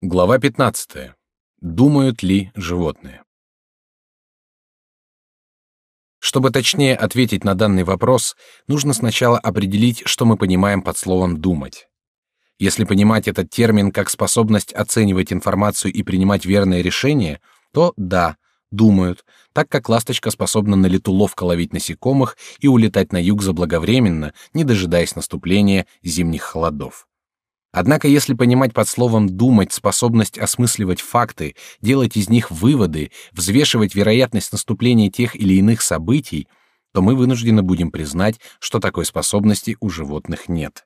Глава 15. Думают ли животные? Чтобы точнее ответить на данный вопрос, нужно сначала определить, что мы понимаем под словом думать. Если понимать этот термин как способность оценивать информацию и принимать верные решения, то да, думают, так как ласточка способна на лету ловко ловить насекомых и улетать на юг заблаговременно, не дожидаясь наступления зимних холодов. Однако, если понимать под словом «думать» способность осмысливать факты, делать из них выводы, взвешивать вероятность наступления тех или иных событий, то мы вынуждены будем признать, что такой способности у животных нет.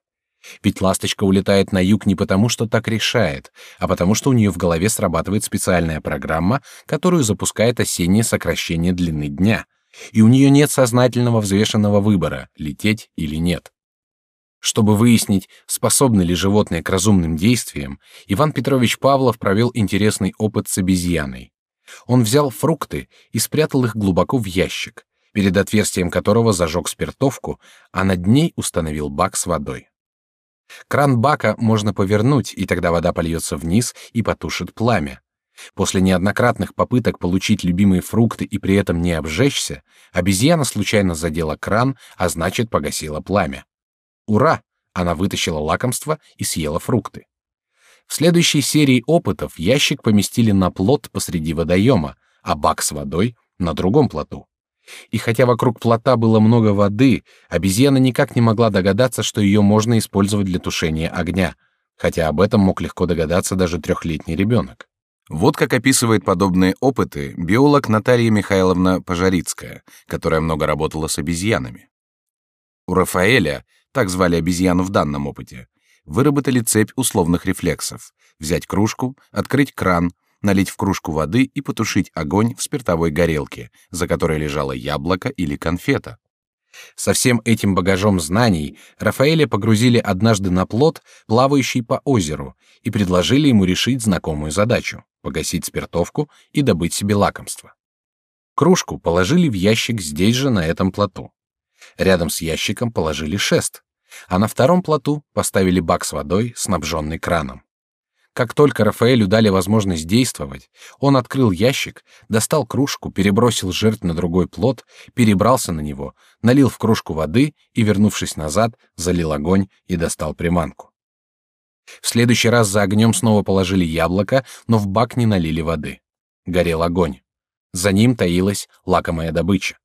Ведь ласточка улетает на юг не потому, что так решает, а потому, что у нее в голове срабатывает специальная программа, которую запускает осеннее сокращение длины дня, и у нее нет сознательного взвешенного выбора — лететь или нет. Чтобы выяснить, способны ли животные к разумным действиям, Иван Петрович Павлов провел интересный опыт с обезьяной. Он взял фрукты и спрятал их глубоко в ящик, перед отверстием которого зажег спиртовку, а над ней установил бак с водой. Кран бака можно повернуть, и тогда вода польется вниз и потушит пламя. После неоднократных попыток получить любимые фрукты и при этом не обжечься, обезьяна случайно задела кран, а значит погасила пламя. Ура! Она вытащила лакомство и съела фрукты. В следующей серии опытов ящик поместили на плот посреди водоема, а бак с водой на другом плоту. И хотя вокруг плота было много воды, обезьяна никак не могла догадаться, что ее можно использовать для тушения огня, хотя об этом мог легко догадаться даже трехлетний ребенок. Вот как описывает подобные опыты биолог Наталья Михайловна Пожарицкая, которая много работала с обезьянами. У Рафаэля так звали обезьяну в данном опыте, выработали цепь условных рефлексов: взять кружку, открыть кран, налить в кружку воды и потушить огонь в спиртовой горелке, за которой лежало яблоко или конфета. Со всем этим багажом знаний Рафаэля погрузили однажды на плот, плавающий по озеру, и предложили ему решить знакомую задачу — погасить спиртовку и добыть себе лакомство. Кружку положили в ящик здесь же, на этом плоту. Рядом с ящиком положили шест, а на втором плоту поставили бак с водой, снабженный краном. Как только Рафаэлю дали возможность действовать, он открыл ящик, достал кружку, перебросил жертв на другой плот, перебрался на него, налил в кружку воды и, вернувшись назад, залил огонь и достал приманку. В следующий раз за огнем снова положили яблоко, но в бак не налили воды. Горел огонь. За ним таилась лакомая добыча.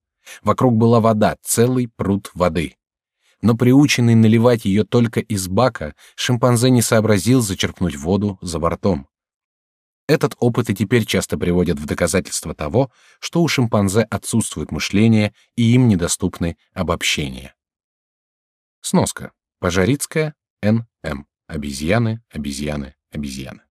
Вокруг была вода, целый пруд воды. Но приученный наливать ее только из бака, шимпанзе не сообразил зачерпнуть воду за бортом. Этот опыт и теперь часто приводят в доказательство того, что у шимпанзе отсутствует мышление и им недоступны обобщения. Сноска. Пожарицкая, Н.М. Обезьяны, обезьяны, обезьяны.